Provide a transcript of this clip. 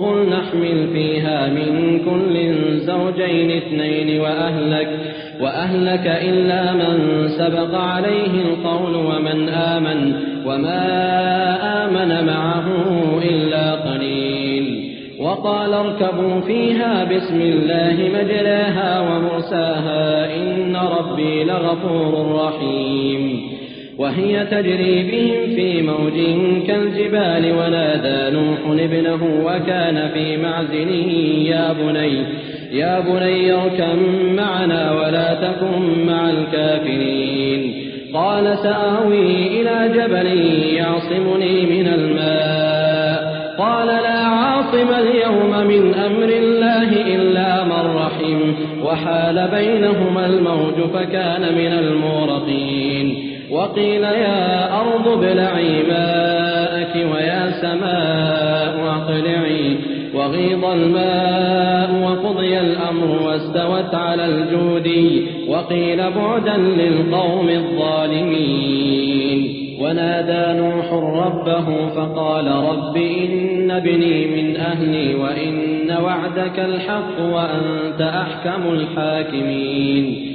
قل نحمل فيها من كل زوجين اثنين وأهلك وأهلك إلا من سبق عليه القول ومن آمن وما آمن معه إلا قليل. وقال اركبوا فيها بسم الله مجراها ومرساها إن ربي لغفور رحيم. وهي تجري بهم في موج كالجبال ونادى نوح ابنه وكان في معزل. يا بني يا بني اركب معنا ولا تكن مع الكافرين. قال سآوي إلى جبل يعصمني من الماء. قال لا عاصم اليوم من أمر الله إلا من رحم. وحال بينهما الموج فكان من المورقين وقيل يا أرض ابلعي ماءك ويا سماء أقلعي وغيض الماء وقضي الأمر واستوت على الجود وقيل بعدا للقوم الظالمين ونادى نوح ربه فقال رب إن ابني من أهلي وإن وعدك الحق وأنت أحكم الحاكمين